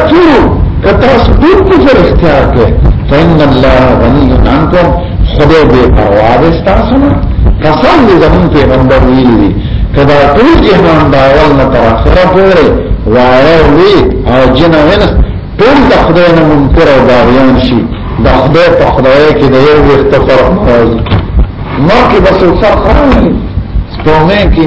تکفروا کتاسو دې کفر اختیار کړئ فإن الله غني عنكم خدای به پروا ده تاسو نه قسم دې زمون پیغمبر ویلي کدا ټول جهان دا اول نه تر اخره پورې واره وی او جن وینس ټول د خدای نه منکر او داریان شي د خدای په خدای کې د یو وخت فرق ما کې بس څه خراب سپومه کې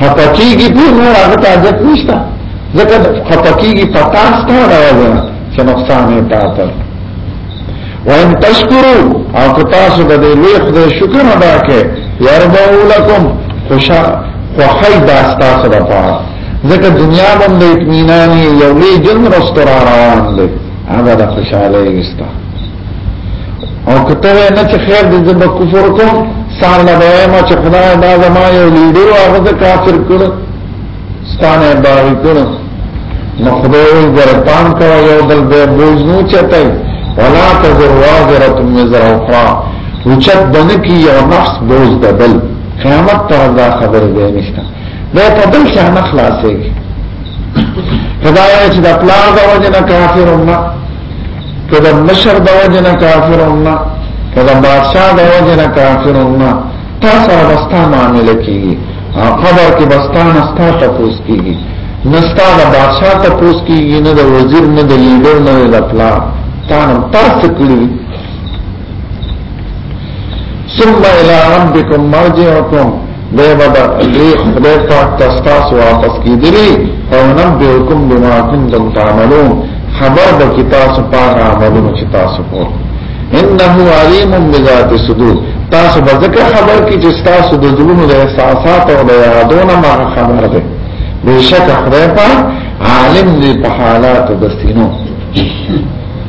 خپکیږي په نور هغه تاجت نشته ځکه خپکیږي په تاسو ته راځي چې نقصان یې تاسو وان تشکروا او که تاسو د دې لوی خدای شکر ادا کړئ یربو لکم خوشا خوخی دا تاسو لپاره ځکه دنیا باندې اطمینان یو لوی جن رستوران روان دی هغه د خوشاله وستا او کته نه چې خیر دې زما کفر کوم سال نه وایم چې خدای دا زما یو لیډر هغه ته کافر کړ ستانه باغی کړ نو خدای ورپان کړ یو بل به بوج نو چتای ولا تزر وازره مزر اخرى وچت بنکی یو نفس بوج دبل قیامت ته دا خبر دی نشته دا په بل څه نه خلاصېږي خدای چې د پلار د وجه نه کافر نه کدا مشر دا وجنا کافرون نا کدا بادشاہ دا وجنا کافرون نا تا سره بستا معاملې کیږي خبر کې بستا نستا تپوس کیږي نستا دا بادشاہ تپوس کیږي نه دا وزیر نه دا لیډر نه دا پلا تا نم ترس کړی ثم الى ربكم مرجعكم به به دې خدای پاک تاسو واپس کیدلی او نن به حکم بما کنتم تعملون خبر به کی تاسو پاک عملونه چې تاسو کوئ انه علیم بذات صدور تاسو به ځکه خبر کی چې تاسو د زړونو د احساسات او د یادونو ما خبر ده بشک خدای پاک عالم دی په حالات د سینو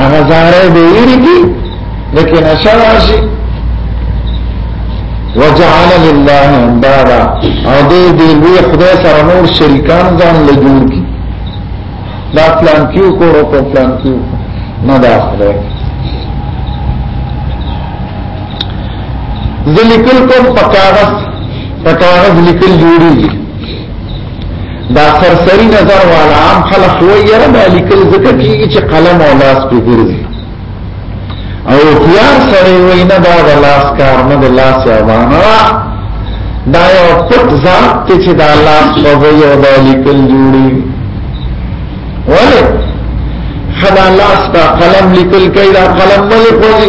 هغه زاره به یریږي لیکن شراشي وجعل لله اندادا او دې دې لوی خدای سره نور شریکان ځان له جوړ کی دا پلان کیو کورو په پلان کیو نه دا خدای ذلیکل کوم پکاغس پکاغس لیکل جوړیږي دا سرسری نظر والا عام خلق وی یره دا لیکل ذکر کیږي چې قلم او لاس په ګرځي او خيار سره وی نه دا د لاس کار نه د لاس یا باندې دا یو پټ ذات ته چې دا لاس په یو د لیکل جوړي وله خدا لاس دا قلم لیکل کوي دا قلم ولې کوي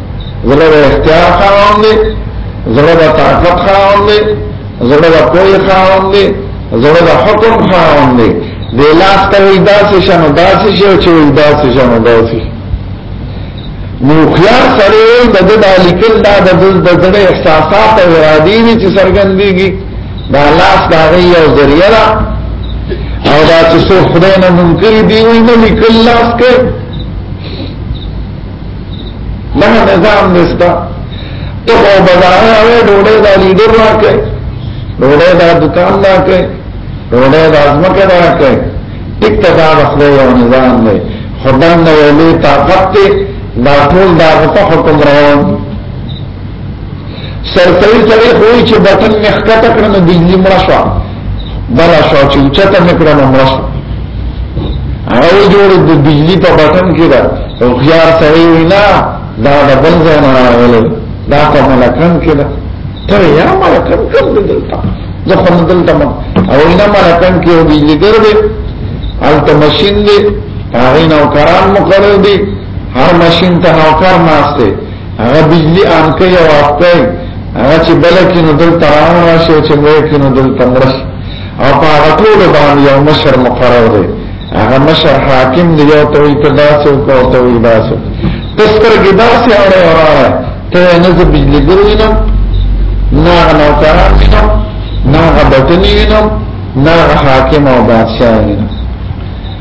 زړه د اختیار خاوند دی زړه د طاقت خاوند دی زړه د پوهې خاوند دی زړه د حکم خاوند دی د لاس ته وي داسې شنو داسې شي او چې وي داسې شنو داسې نو خيار سره د د لیکل دا د د د احساسات او ارادي دي چې څرګندېږي دا لاس دا غي او ذریعہ دا او دا چې څو خدای نه منکر دی وي نه لیکل لاس کې لکه نظام نشته ته خو بازارونه وې ډوډۍ دا لیډر راکې ډوډۍ دا دکان راکې ډوډۍ دا ځمکه راکې ټیک ته دا خپل یو نظام دی خدای نه ویلې طاقت دی دا ټول دا په حکم روان سرتوی تړي خو چې بټن مخکته کړنه د بجلی مرشوا بلا شو چې چته مکرنه مرشوا هغه جوړ د بجلی په بټن کې دا او خيار سره وینا دا د بل ځای نه راغلی دا په ملکن کې دا ته یا ملکن کوم دلته زه خو دلته ما او نه ملکن کې او بجلی ګر دی البته ماشين دی هغه نو کرام مقرر دی هر ماشين ته نو کار ناشته هغه بجلی آن کوي او اپکای هغه چې بل کې نو دل تران راشي چې بل کې نو دل تمرس او په هغه ټول باندې یو مشر مقرر دی هغه مشر حاکم دی یو ته وي تداسو کو ته وي باسو تستر کې داسې اړه وراله ته نه د بجلی ګروي نه نه نو تران نه نه غبطنی نه نه حاکم او بادشاہ نه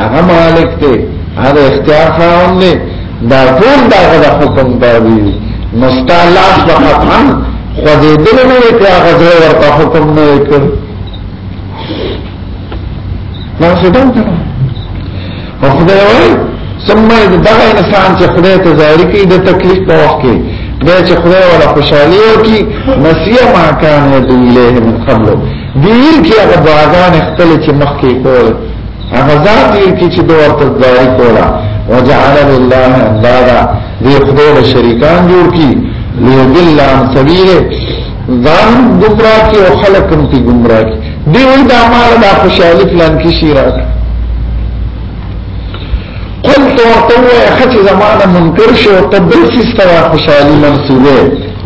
هغه مالک ته هغه اختیار خاون دی دا ټول دا غدا حکم دی مستا لاس په خپل خو دې دل نه کې هغه ځای ورته حکم نه وکړ ما څه ډول کړ او خدای وایي ثم دا انسان چې خدای ته ظاهري کې د تکلیف په وخت کې دا چې خدای ولا خوشحالي او کی نسیه ما کان دی له من قبل دیر کې هغه باغان اختل چې مخکې کول هغه ذات یې کې چې دوه تداري کولا وجعل لله اندادا دې خدای له شریکان جوړ کی لیدل عن سبیله ځان ګمرا کی او خلق هم تی ګمرا کی دی وی دا مال دا خوشالی پلان کی شي راک قل تو تو خچ زمانه منکر شو تبرسی استوا خوشالی منصوبه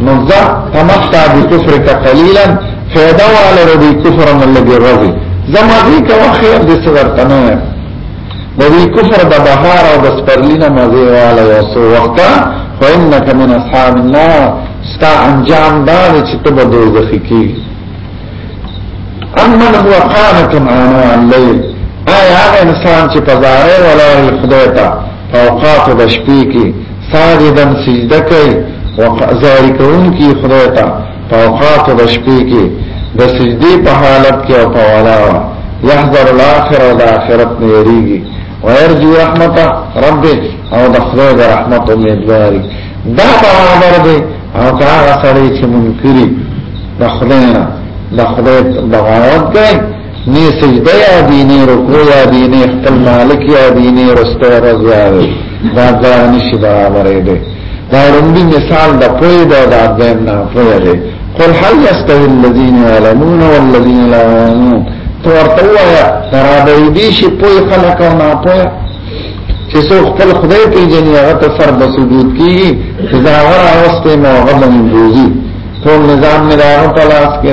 نزا تمتع بکفر کا قلیلا فیده والا رو دی کفر من لگی رضی زمازی که وخیر دی صدر تنوی دی کفر دا بحار او دا سپرلین مزی والا یوسو وقتا خو انکا من اصحاب النار ستا انجام داری چی تبا دوزخی کی امن هو قانتم آنو اللیل آیا آغا انسان چی پزاره ولا خدای تا فوقات دا شپی کی ساجدن سجده کئی وقت زاری کون کی خدای تا په اوقات د شپې کې د سجدي په حالت کې او په ولا يحذر الاخر او د اخرت نه یریږي ويرجو رحمت رب او د خدای د رحمت امیدواري دا برابر دی او هغه سړی چې منکري د خدای نه د خدای بغاوت کوي نه سجده یادی نه رکوع یادی نه خپل مالک یادی نه رستو رض یادی دا دا نشی برابره دی دا رنبی مثال دا پوی دا دا دیم نا پوی دی قل حل یستوی اللذین یعلمون واللذین لا یعلمون تو ورته وایا ترابه دي شي پوي خلک او نه پوي چې څو خپل خدای پیژني هغه ته سر د سجود کیږي چې دا هغه اوسته مو هغه باندې ټول نظام نه راغلی په لاس کې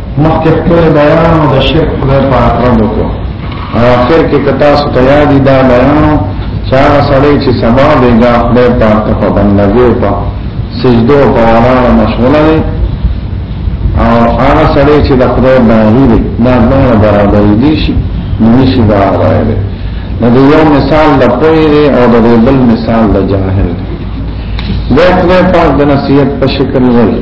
مخکې خپل بیان او د شرک خدای په اکرم وکړو او اخر کې کتا سو تیادی دا بیان چې هغه سړی چې سبا دیګا خدای پاک په بندګۍ په سجدو په ولاړه مشغوله دی او هغه سړی چې د خدای باندې دی دا دغه برابر دي شي نشي برابر دی نو د یو مثال د پوهې دی او د بل مثال د جاهل دی دا خدای پاک د نصیحت په شکل وایي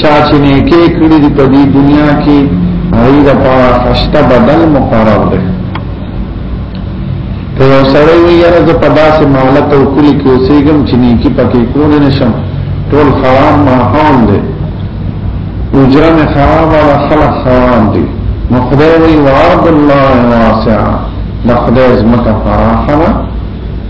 چا چې نه کې کړی دی په دې دنیا کې هغه د پاره خشته بدل مقرر دی ته یو سړی وي یاره زه په داسې مالت او کلی کې اوسېږم چې نه کې پکې کول نه شم ټول خراب ماحول دی اجره مې خراب او خلک خراب دي نو خدای وي وعد الله واسع د خدای زمکه فراخه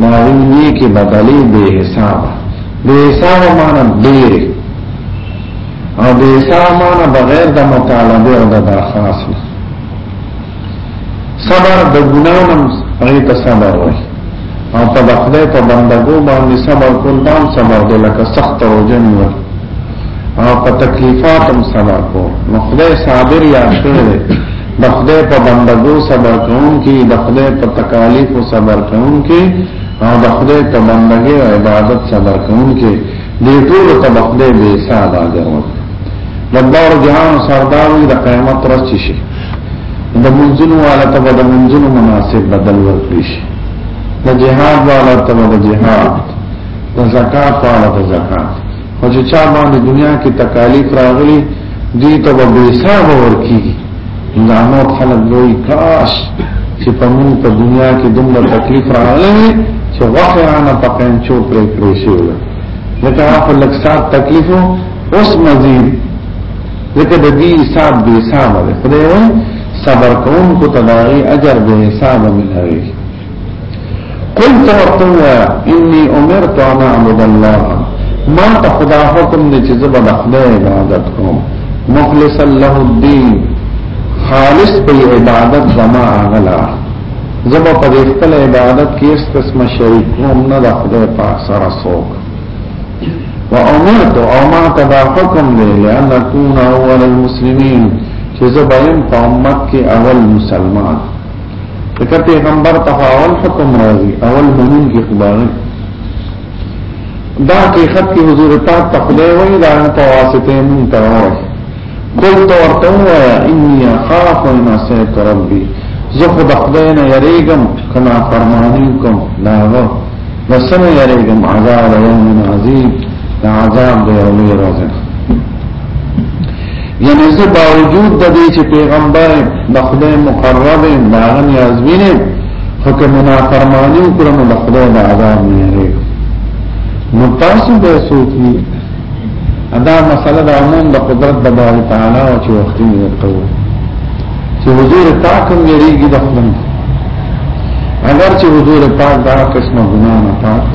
معنی دی کې بدلی بے حساب بے حساب معنی ډیر او بے حساب معنی بغیر د مطالبه او د درخواست صبر د ګناونم هغه ته صبر وای او په خدای په بندګو باندې صبر کول دا صبر دی لکه سخت او جنو او په تکلیفاتم صبر کو نو خدای صابر یا شوی د خدای په بندګو صبر کوونکي د خدای په تکالیفو صبر کوونکي او د خدای په بندګۍ او عبادت صبر کوونکي دې ټول ته د خدای به حساب اجر ورکړي د بار جهان سرداوي د قیامت ورځ شي د منځونو والا ته د منځونو مناسب بدل ورکړي شي د جهاد والا ته د جهاد د زکات والا ته زکات او چې چا باندې دنیا کې تکالیف راغلي دې ته به حساب ورکیږي دا نو خلک وایي کاش چې په موږ په دنیا کې دومره تکلیف راغلی چې غوښه رانه په پنچو پرې کړې شوې ده لکه هغه لږ سات تکلیف اوس مزید لکه د دې حساب به حساب ده خدای وایي صبر کوونکو ته د اجر به حساب ملوي قل توقوا انی امرت ان اعبد الله ما ته خدا حکم دی چې زبر خدای عبادت کوم مخلص له الدين خالص په عبادت زما اغلا زبر په خپل عبادت کې اس قسم شریک کوم نه د خدای په سره څوک وامرت او ما تبا حکم دی لئن اكون اول المسلمین چې زبایم په امت کې اول مسلمان ځکه پیغمبر ته اول حکم راځي اول مؤمن کې خدای دا حقیقت کې حضور پاک ته خدای وایي دا په واسطه مونږ ته وایي قل تو ورته وایا انی اخاف ان اسیت ربی زه خو د خدای نه یریږم کنا فرمانی کوم دا و نسنه یریږم عذاب یوم عظیم دا عذاب دی او لوی راځي یعنی زه باوجود د دې چې پیغمبر د خدای مقرب نه غني ازوینه حکم نه فرمانی وکړم د خدای د عذاب نه لري نو تاسو به سوچي ادا مسله د عموم د قدرت د باري تعالی او چې وخت یې ورته چې حضور تاکم یریږي د خدای اگر چې حضور پاک دا قسمه ګناه نه پاک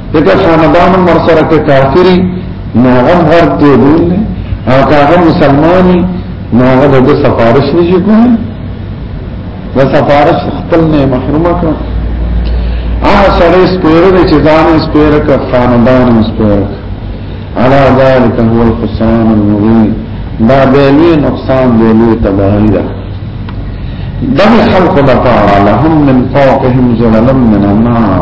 دغه خاندان مر سره کې کافری نه هغه غر ته دی او هغه مسلمانۍ نه هغه د سفارش نشي کوي د سفارش خپل نه محرومه کړ هغه سره سپیره دي چې ځان سپیره کړ خاندان سپیره على ذلك هو الخسران المبين دا بیلوی نقصان بیلوی تباہی دا دغی خلق دا پارا لهم من فوقهم زللم من النار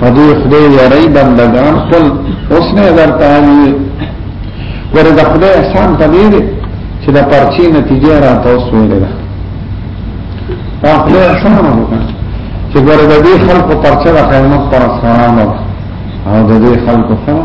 پدې خدای یاري بندگان خپل اوس نه درته وي ګوره د خدای احسان پدې دی چې د پرچی نتیجه را تاسو ویلې ده دا خدای احسان وکړ چې ګوره د دې خلکو پرچه د قیامت پر اسرانه او د دې خلکو سره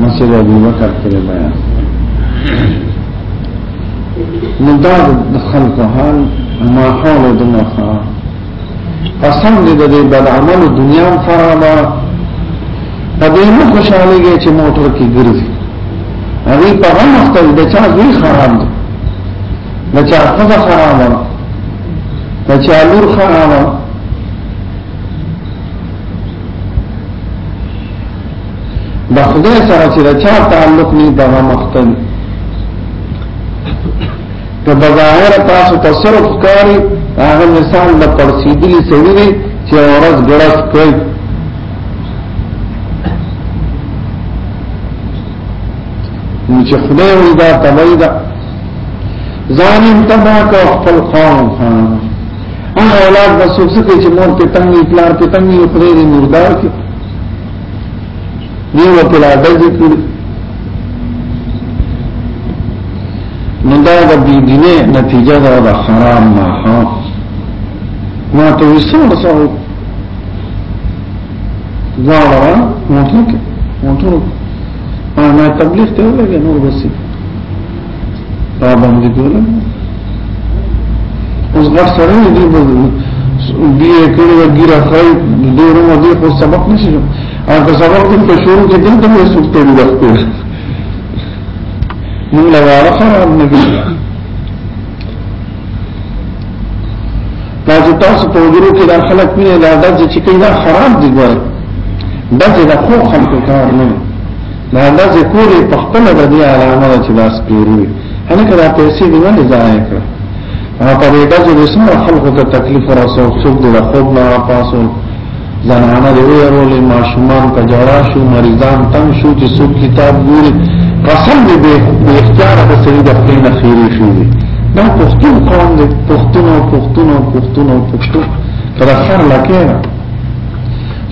مسجد ابو بکر کې بیان نو دا د خلکو حال ما حول دنیا خراب قسم دې د دې بد عمل دنیا خراب په دې نو خوشاله کې چې موټر کې ګرځي هغه په هغه وخت د چا زوی خراب دی د چا خزه خراب ده د چا لور خراب ده د خدای سره چې د چا تعلق نه د مختل که بظاهر تاسو تصرف کاری هغه مثال د پرسیدلی سړي دی چې اورز ګړس کوي نو چې خدای وي دا تبعیدا ځان تبع کو خپل قوم خان هغه اولاد د سوسکه چې مور په تنګي پلار په تنګي خدای دې مردار کړي نیو په لاده ذکر نو دا د بی دینه نتیجه دا د حرام نه ها ما ته وسو سو غواړه موټر موټر انا تبلیغ ته وګورئ نور بسې دا باندې ګورم اوس غټ سره دی بي اي کړي او ګیرا خای د رومو دې خو سبق نشي او که سبق دې په شروع کې دلته یې سوق ته وخته موږ لا راخر هم نه دا چې تاسو په وګړو کې دا خلک مینه لا دا چې کوي دا خراب دي ګوره دا چې دا خو خلکو کار نه دا دا ذکر په خپل د دې علامه چې لاس پیری هله کله پیسې دی ولې ځای کړ هغه په دې ډول چې څومره خلکو ته تکلیف ورسو څوک د خوب نه پاسو زنانه دی ویرولې ماشومان په جړا شو مریضان تم شو چې څوک کتاب ګوري قسم دې به اختیار د سړي د خپل نه خیری شي دا پښتون قوم دې پښتون او پښتون او پښتون او پښتون تر اخر لکه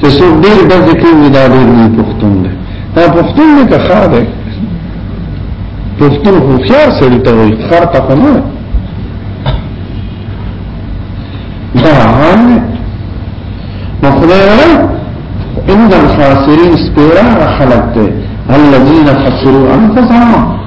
چې څو ډیر ډز کوي دا ډیر نه پښتون دی دا پښتون نه که خار دی پښتون خو خيار سړی ته وي خر ته نه دا عام نو خدای ان الخاسرین سپیرا خلق ته الذين خسروا انفسهم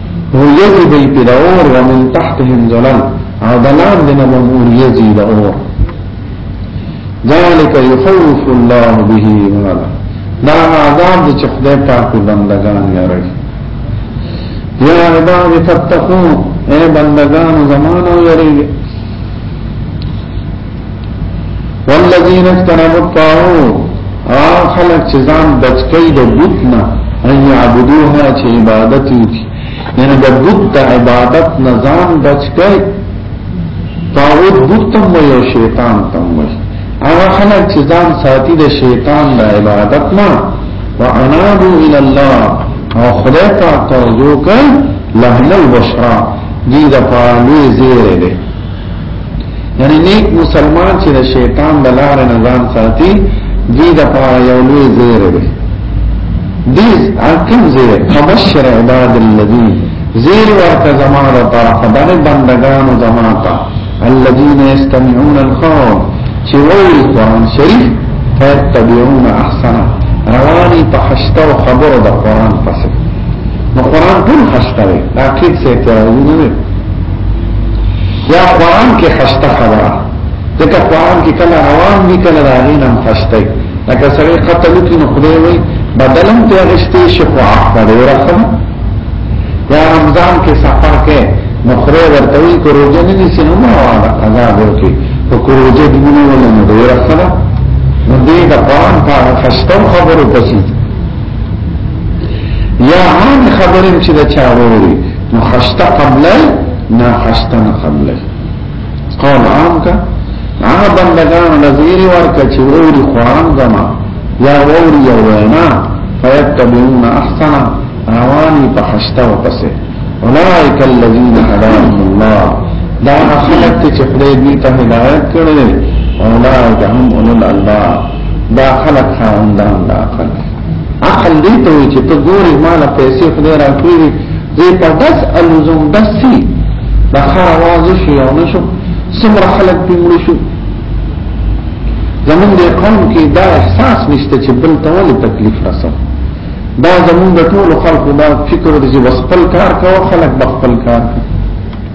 وریزی بی پی دا اور ومن تحتهم ظلم او دلان دینا بم وریزی دا اور ذالک یخوف اللہ به مالا دا عذاب دی چه خدای پاک بندگان یارک یا عباد فتقون اے بندگان زمانو یریگی والذین اجتنبوا الطاغوت هغه خلک چې ځان بچ کړي د بت نه ان يعبدوها چې عبادت وکړي یعنی د بت د عبادت نه ځان بچ کړي طاغوت بت تم یو شیطان تم وي هغه خلک چې ځان ساتي د شیطان د عبادت نه وانابوا الى الله او خدای ته توجه کوي لهل البشرا دي د پالوي زیره ده یعنی نیک مسلمان چې د شیطان د لارې نه ځان ساتي دې د پاره یو لوی زیر دی دې کوم زیر فبشر عباد الذین زیر ورته زما د پاره خدای بندگانو زما ته الذين يستمعون القول چې وایي قرآن شریف فیتبعون احسنه رواني په خشته او خبرو د قرآن پسې نو قران ټول خسته دی دا کې څه اعتراضونه نه یا قران کې خسته خبره ځکه قران کې کله روان دي کله راغین هم خسته لکه سره قتل کې نو خدای وي بدلم ته غشتي شفو احمد ورخم یا رمضان کې سفر کې نو خدای ورته وي کو روزه نه نسی نو ما عذاب ورکي په کو روزه دی نه ولنه ورخم نو دې د قران په خسته خبرو پسې یا عام خبرې چې دا چا ووري نو خشته قبله نه خشته نه قبله قول عام کا هغه بندگان نظیر ورکا چې ووري قران زما یا ووري یو وینا فیتبعون احسن رواني په خشته وپسه اولئک الذین هداهم الله دا خلق چې خدای دې ته هدایت کړل اولئک هم اولل الله دا خلق خاوندان دا عقل عقل دې ته وي چې ته ګوري مال پیسې خدای را کړی دې په داس الزم دسي دا خار आवाज شي او نشو سمره خلق دې مړ شو زمون دې قوم کې دا احساس نشته چې بل ته ولې تکلیف رسو دا زمون د ټول خلکو دا فکر دې چې بس خپل کار کوو خلک بخپل کار کوي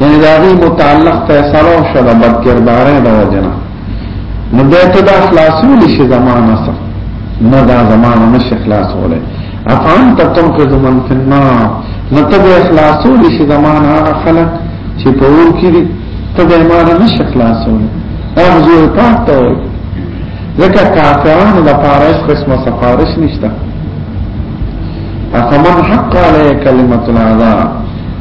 یعنی دا غي متعلق فیصله او شدا بدګردارې د وجنه نو به ته دا خلاصول شي زمانه سره نه دا زمانه نشي خلاصوله افهم ته تنقذ من في النار نو ته به خلاصول شي زمانه هغه خلک چې په ور کې دي ته به مار نشي خلاصوله هغه زوی پاتې وي ځکه کافرانو د پاره هیڅ قسمه سفارش نشته افمن حق علیه کلمت العذاب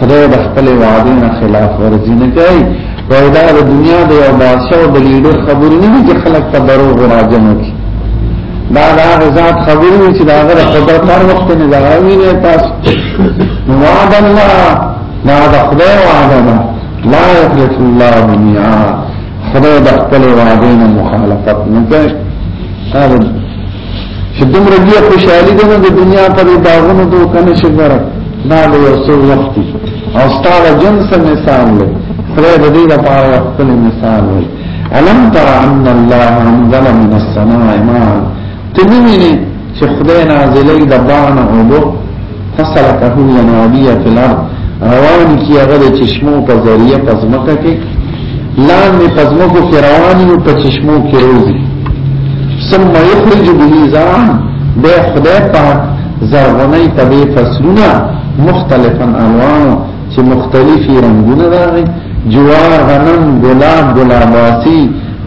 خدای د خپل وعده نه خلاف ورزي نه کوي پیدا د دنیا د یو بادشاہ او د لیډر خبرې نه چې خلک ته دروغ راځم کی دا دا ذات خبرې وي چې دا غره خبر پر وخت نه ځاوي نه تاسو وعد الله دا د خدای وعده ده لا یخلف الله الميعاد خدای د خپل وعده نه مخالفت نه کوي چې دومره بیا خوشحالي ده د دنیا پر باغونو دوه کنه شي غره دا له یو څو وخت او ستاره جنس مثال دی خدای د دې لپاره خپل مثال دی علم تر ان الله انزل من السماء ماء تنوینه چې خدای نازلې د باران او فسلکه الينابیه فی الارض روان کی هغه د چشمو په ذریعه په ځمکه کې لاندې په ځمکو کې روان یو په چشمو کې روزي ثم یخرج به زرعا به خدای پاک زرغونی طبی فصلونه مختلفا الوانو چې مختلفي رنگونه راغلي جوار غنم ګلاب ګلاباسی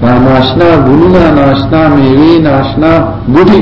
ناشنا ګلونه ناشنا میوه ناشنا ګډي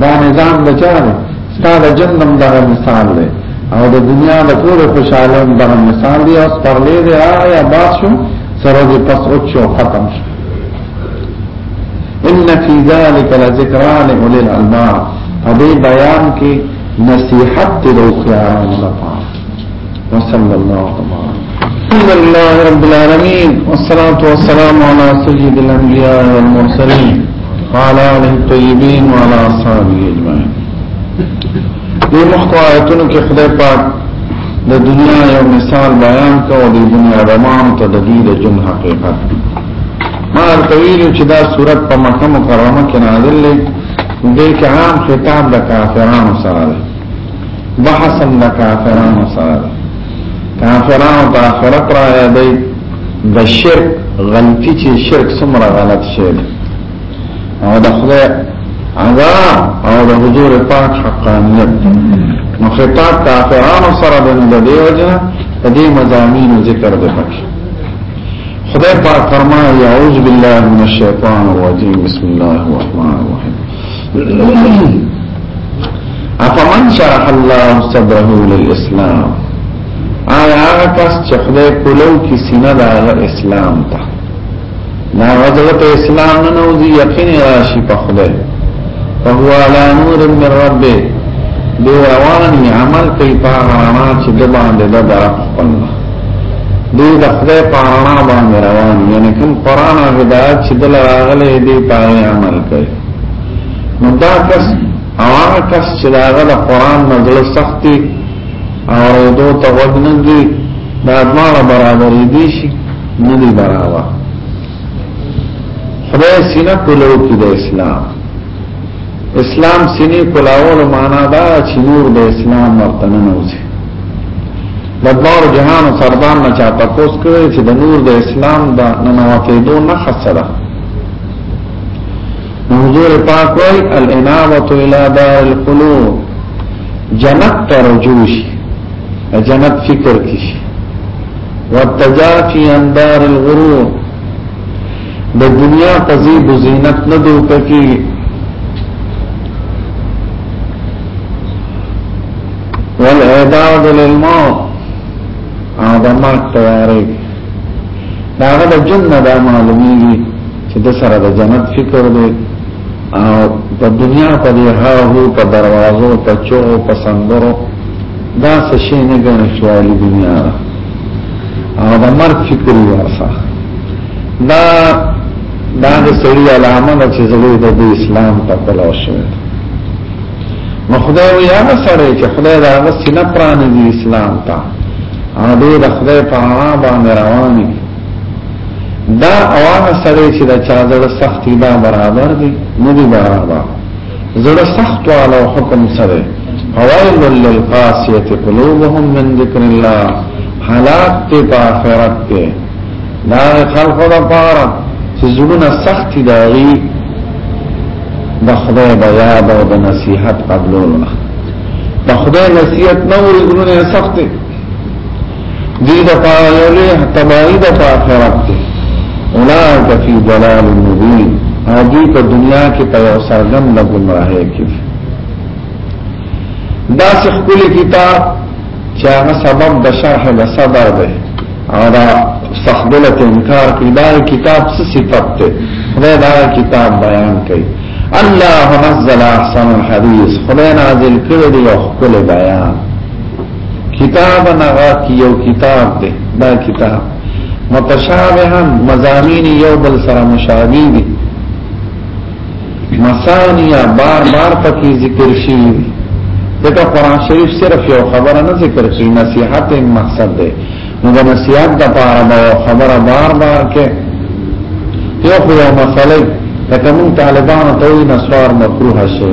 دا نظام د چا دی ستا د جنم دغه مثال دی او د دنیا د ټول خوشاله دغه مثال دی او پرلې دی هغه آباد شو سره دې پس او شو ختم شو ان فی ذلک لذکرا لأولی الالباب په دې بیان کې نصیحت دی د خوارانو لپاره وصلى الله تبارك الحمد لله رب العالمين والصلاة والسلام على سيد الأنبياء والمرسلين وعلى آله الطيبين وعلى أصحابه أجمعين دې مخکو آیتونو کې خدای پاک د دنیا یو مثال بیان کوو د دنیا روان ته د دې د جن حقیقت ما کویل چې دا صورت په مکه مکرمه کې نازل دی دې کې عام خطاب د کافرانو سره دی بحثم د کافرانو سره کافرانو د آخرت را یادې د شرک غلطي چې شرک څومره غلط شي او د خدای عذاب او د حضور پاک حقانیت نو خطاب کافرانو سره د دې وجه د دې مزامین ذکر دی پکې خدای پاک فرمایي اعوذ بالله من الشیطان الرجیم بسم الله الرحمن الرحیم افمن شرح الله صدره للاسلام آیا هغه کس چې خدای کولو کې سینه دا اسلام ته دا غزوت اسلام نه نوځي یقین راشي په خدای فهو على نور من ربه دی روان عمل کوي په هغه رڼا چې د باندې د درک خپل دی د خدای په رڼا باندې روان یعنی کوم قران او هدایت چې دل راغلي دی په عمل کوي نو دا کس او هغه کس چې دا غل قران نه زړه سختي او ردو ته وګنږي دا دماغه برابر دي شي نه دی برابر خدای سینه کولو کې د اسلام اسلام سینه کولاو معنا دا چې نور د اسلام ورته نه نوځي د دور جهان سردان نه چا تاسو کړی چې د نور د اسلام د ننواتېدو نه خسره حضور پاک وای الانابه الى دار القلوب جنت تر جوش جنت فکر کی والتجافي عن دار الغرور د دنیا تزیب زینت نه دوک کی والاعداد للموت آدمات تیاری داغه د جن دا معلومیږي چې د سره د جنت فکر دی او په دنیا په دې هاهو په دروازو په چو په سندرو دا څه شي نه ګڼل شوالي دنیا او د مرګ فکر یې واسه دا دا د سړي علامه چې زړه د اسلام په بلوشه نو خدای وی هغه سره چې خدای دا هغه سینه پرانه دی اسلام ته هغه دې د خدای په اړه باندې روان دي دا هغه سره چې دا چا زړه سخت دی برابر دی نه دی برابر زړه سخت والا حکم سره فوائل للقاسیت قلوبهم من ذکر الله حالات تے پا آخرت تے دا خلقو دا پارا چه زلون سختی داغی دا خدای دا یاد او دا نصیحت قبلول اخت دا خدای نصیحت نوری زلون سختی دی دا پارا یولی تبایی دا پا آخرت دی اولاد فی دلال مبین آدی پا دنیا کی پا یو سرگم لگم راہے کیف دا سخکل کتاب چې هغه سبب د شرح د صدر دی او دا صحبله انکار کوي دا کتاب څه صفت دی خدای دا کتاب بیان کوي الله نزل احسن الحديث خدای نازل کړی دی او خپل بیان کتاب نغا یو کتاب دی دا کتاب متشابها مزامین یو بل سره مشابه دي مثانیه بار بار پکې ذکر شي دغه قران شریف صرف یو خبره نه ذکر کوي نصيحت یې مقصد دی نو د نصيحت د پاره به خبره بار بار کې یو خو یو مسله لکه مون طالبانو ته وي نسوار مکروه شي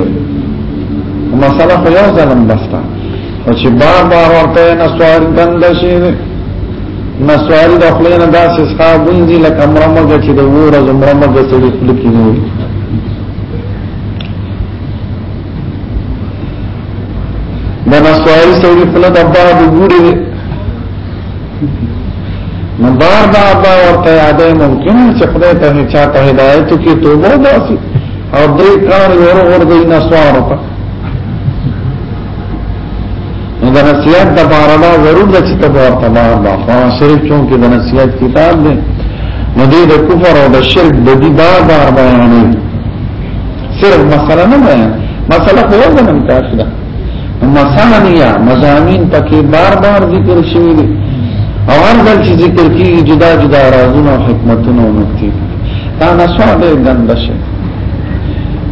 مسله خو یو ځلم بستا او چې بار بار ورته نسوار بند شي نسواری د خپل نه داسې ښه ګونځي لکه مرمګه چې د وره زمرمګه سړي خپل کې نه وي د نسواری سړي خپل د بار د ګوري نو بار دا با ورته یاده ممکن چې خدای ته چاته هدایت کې توبه واسي او دې کار ورو ورو د نسوارو ته نو د نصیحت د بار دا ضرور ده چې ته ورته بار با قرآن شریف چون کې د نصیحت کتاب دی نو دې د کفر او د شرک د دې بار بار بیانې صرف مسله نه ده مسله خو یو نه کافي ده مسانیا مزامین پکې بار بار ذکر شوی دي او هر ځل چې ذکر کیږي جدا جدا رازونه او حکمتونه او نکتې دا نسوه به ګنده شي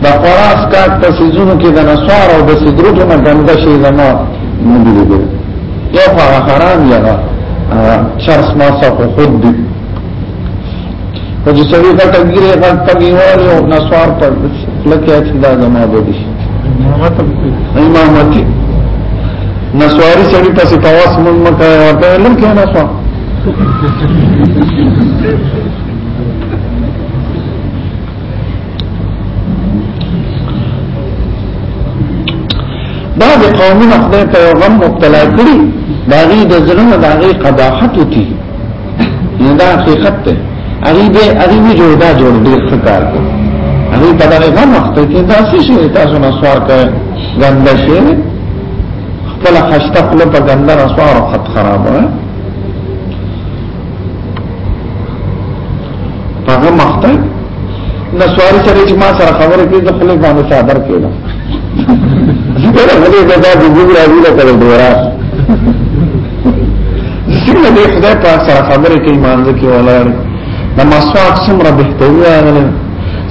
دا خراس کار په سيزونو کې د نسوار او د سګرټو نه ګنده شي زما نه دی لیدل یو هغه حرام یا شرس ما څخه خود دی چې سوي کا تګیره غټ پګیوال او نسوار پر لکه چې دا زما به دي امامتي نسواری سړی پسې تواس مونږ مکه ورته لکه نسوار بعض قومونه خدای په یو غم مبتلا کړي باغی د ظلم باغی قباحت وتی نه دا حقیقت ته هغه به هغه وی جوړ دا جوړ ډیر ښکار کو هغه په دغه غم وخت کې دا څه شي تاسو نه سوار کړئ ګنده شي خپل خشته خپل په ګنده رسوار خط خرابه هغه مخته نسواری سره چې ما سره خبرې کړې د خپل باندې صادر کړم زګره هغه دا د ګوګل راځي له کړه ډورا څنګه دې خدای په سره خبرې کوي مانځ کې ولاړ د مسواک څومره بهتري راغله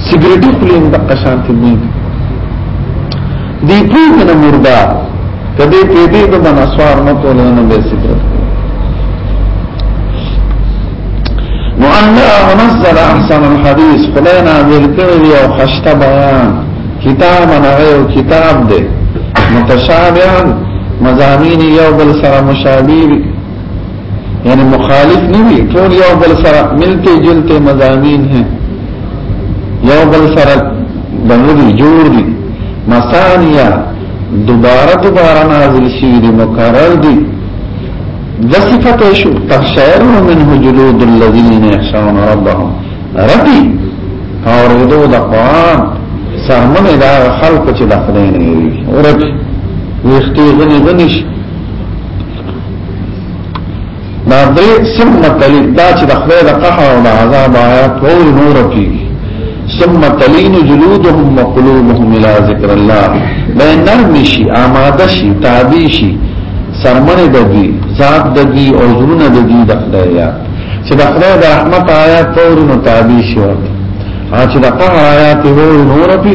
سیګریټ خپل د قشانت نه دی پوی کنه مردا کدی پیدی د بنسوار نه کوله نه به سپرت نو الله منزل احسن الحديث خدای نازل کړی دی او خشته بیان کتاب نه یو کتاب دی متشابهان مزامین یو بل سره مشابه یعنی مخالف نه وي ټول یو بل سره ملته جلته مزامین هي یو بل سره دغدي جوړ دي مسانیا دوباره دوباره نازل شي دي مکرر دي د صفته شو تخشعر منه جلود الذين يخشون ربهم ربي او ردو د قران سرمن دا خلق چې د خدای نه وي ورته ويختي غني غني دا درې سم متلین دا چې د خدای د قهر او د عذاب آیات او نور کی ثم تلین جلودهم وقلوبهم الى ذکر الله به نرم شي آماده شي تابع شي سرمنه د دې ذات د دې او زړونه د دې د خدای یا چې د خدای د رحمت آیات او نور تابع شي ورته چې د قهر آیات او نور کی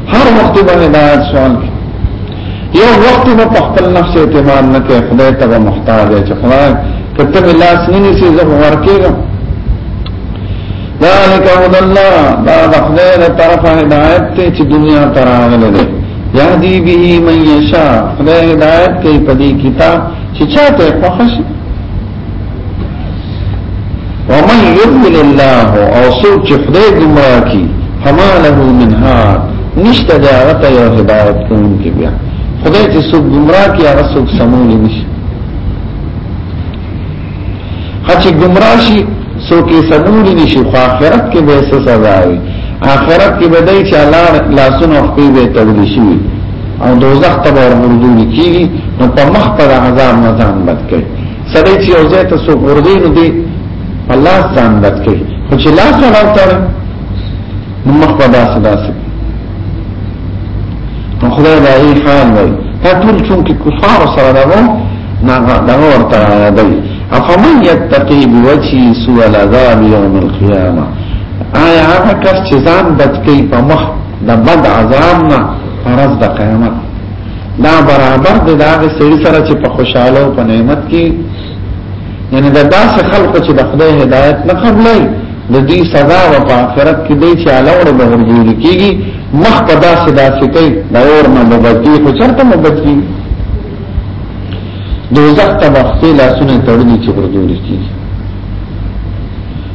هر وخت باندې دا سوال کی یو وخت نو په خپل نفس اعتماد نه کوي خدای ته محتاج دی چې خدای کته ملاس نه نسی زه ورکېږم ذالک هدى الله دا د خدای له طرفه هدایت ته چې دنیا ته راغله ده یهدی به من یشاء خدای هدایت کوي په دې کتاب چې چاته خوښ ومن يضلل الله او سوچ خدای گمراه کی فما له من هاد نشته دا غته یو هدایت کوونکی بیا خدای چې سوچ گمراه کی هغه سوچ سمول نشي هڅه گمراه شي سوچ سمول نشي خو آخرت کې به څه سزا وي آخرت کې به دای چې الله لاسونه خپل به تړل شي او دوزخ ته ورغورځول کیږي نو په مخ پر عذاب نه ځان بد کوي سړی چې یو ځای ته څوک ورځي نو دی الله ځان بد کوي خو چې لاس نه راوتاړي نو مخ په داسې داسې نو خدای دا یې حال وایي دا ټول چون کې کفار سره دغه نه دغه ورته دی افمن یتقی بوجهی سوء العذاب یوم القیامه آیا هغه کس چې ځان بد کوي په مخ د بد عذاب نه فرض د قیامت دا برابر دی دا هغه سړي سره چې په خوشاله او په نعمت کې یعنی دا داسې خلکو چې د خدای هدایت نه قبلای د دې سزا او په آخرت کې دی چې علاوه به ورجوړي کیږي مخ په داسې داسې کوي دا اور نه مبدي خو چرته مبدي دوزخ ته وختي لاسونه تړلي چې ورجوړي کیږي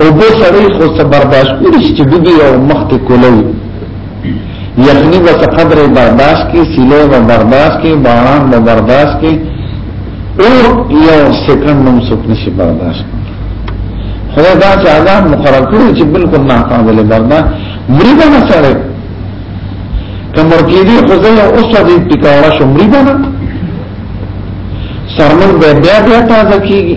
او به سړی خو څه برداشت کړي چې ډوبي او مخ ته کولای یخنی به څه قدر برداشت کې سیلې به برداشت کې باران به برداشت کې اور یو سکند هم څوک نشي برداشت خدای دا چې عذاب مقرر کړی چې بالکل نه قابل برداشت مری به نه سړی کمر کې دي خو زه اوس دې ټکاوه شو مری به نه سرمن به بیا بیا تازه کیږي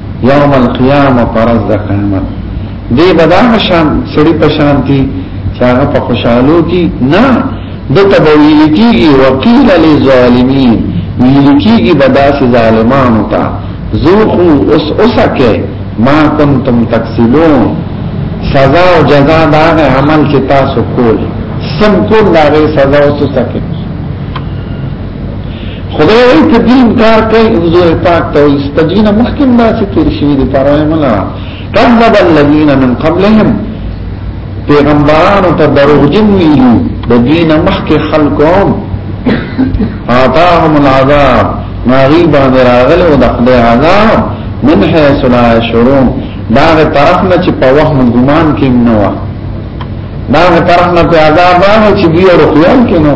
یوم القیامه پرز د قیامت دی بدا شان سړی په شانتی چې هغه په خوشحالو کې نه د تبویل کیږي وقیل للظالمین ویل کیږي بدا سي ظالمانو ته ذوقو اس اسکه ما کنتم تکسلون سزا او جزا دا عمل چې تاسو کول سم کول دا سزا او سکه خدای وایي ته دین کار کوي حضور پاک ته وایي ستدین مخکم داسې تیر شوی دی پروايي مله کذب الذین من قبلهم پیغمبرانو ته دروغجن ویلي د دین مخکې خلقوم آتاهم العذاب ناغي باندې راغله او د خدای عذاب من حيث لا يشعرون دا غ طرف نه چې په وهم ګمان کې نه و دا غ طرف نه په عذاب باندې چې بیا رخیان کې نه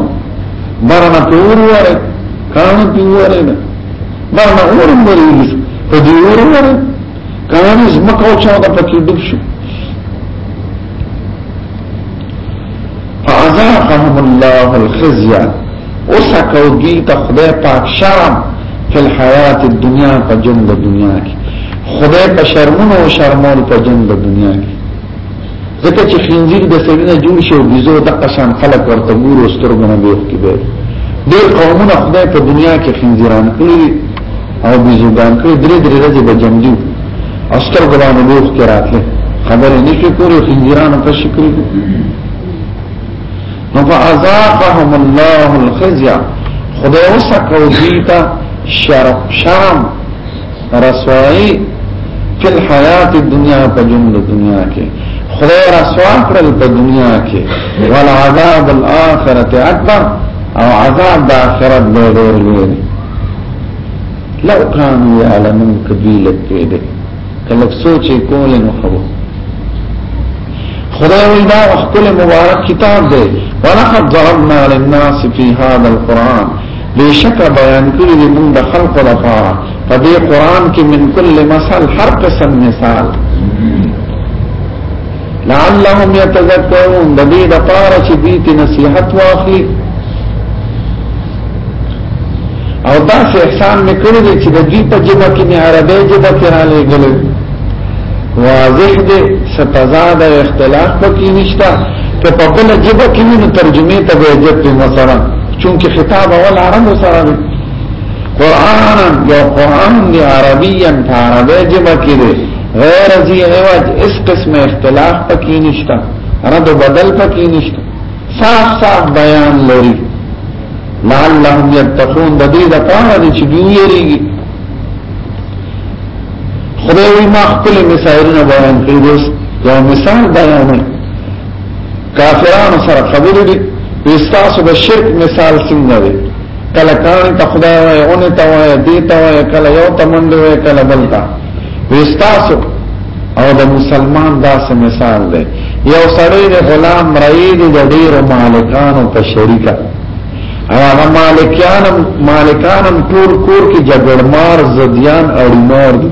بارنا په اور وره کان په وره نه بارنا اور وره په دې اور وره کان زمکو چا د پکې ډوب شو فعذاقهم الله الخزي وسکو دوی ته خدای پاک شرم په حیات دنیا په جنت دنیا کې خدای په شرمونو او شرمول په جنت دنیا کې ځکه چې خنزیر د سړی نه جوړ شي او بيزو د قشان خلق ورته ګور او سترګو نه بیخ کې دی ډېر قومونه خدای په دنیا کې خنزیران کړی او بيزوګان کړی درې درې ورځې به جمدي او سترګو باندې بیخ کې راتله خبرې نه کې کولې خنزیرانو په شکل نو فازاقهم الله الخزي خدای وسکو دیتا شرم شرم رسوایی فی الحیات الدنیا په ژوند دنیا کې خدای رسوا کړل په دنیا کې ول عذاب الاخرت اکبر او عذاب د آخرت به ډېر لوی لو کانوا یعلمون کبیلت پیدا کله سوچ کول نو خبر خدای وی دا خپل مبارک کتاب دی ولقد ضربنا للناس في هذا القرآن بشکا بیان کړی دی موږ د خلقو لپاره په دې قران کې من کل مثال هر قسم مثال لعلهم يتذكرون د دې لپاره چې دې ته نصيحت واخلي او دا سه احسان میکړی دی چې د دې په جبه کې نه عربی جبه کې را لګل واضح دی ستزاد اختلاف پکې نشته ته په بل جبه کې نه ترجمه ته به جبه مثلا چونکه خطاب اول عربو سره دی قرآن یو قرآن دی عربیا په عربی جبه کې دی غیر ازی عوج اس قسم اختلاف پکی نشتا رد بدل پکی نشتا صاف صاف بیان لري لعلهم یتقون د دې د پاره دي چې دوی یریږي خدای ما خپل مثالونه بیان کړی یو مثال بیان کړی کافرانو سره خبرې دي پېستاسو به شرک مثال څنګه دی کله کان ته خدای وای اون ته وای دی ته وای کله یو تمند وای کله بل ته پېستاسو او د مسلمان داسې مثال دی یو سړی د غلام رئی دی د ډیرو مالکانو په شریکه هغه مالکانم مالکانم ټول کور کې جګړمار زديان اړمار دي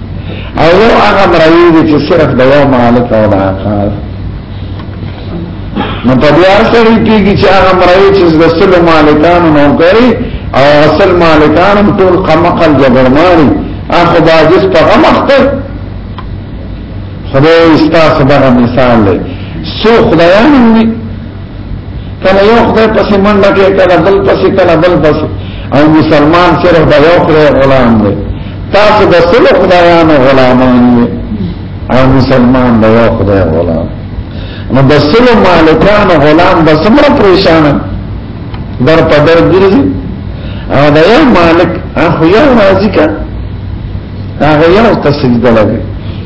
او یو هغه مرایي دي چې صرف د یو مالک او د عقار نو په بیا سره کېږي چې هغه مرایي چې د سل مالکانو نو کوي او اصل مالکانو ټول قمقل جبرماني اخو باجس په غمخته خدای استاسو دغه مثال دی سو خدایان دي کله یو خدای پسې منډه کوي کله بل پسې کله بل پسې او مسلمان صرف د یو خدای غلام دی تاسو د سلو خدایانو غلامان دی او مسلمان د یو خدای غلام نو د سلو مالکانو غلام به څومره پریشان در په در ګرځي او د یو مالک هغه یو راضی کا هغه یو تسجده لګي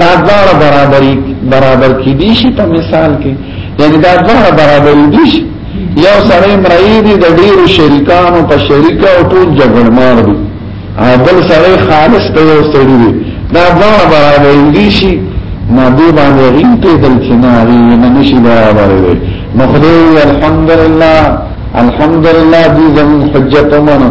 دا دار برابری برابر کی دی شي په مثال کې یعنی دا دار برابری دی شي یو سره مرئی دی د ډیرو شریکانو په شریکه او ټول جګړمار دی بل سره خالص ته یو سړی دی دا دار برابری دی شي ما دې باندې غیم ته دل چناري نه نشي برابر دی مخدوی الحمدلله الحمدلله دې زمون حجت ومنه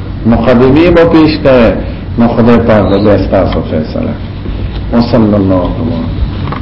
مقدمه به پیش کړي نو خدای پاک به تاسو فیصله وصلی الله علیه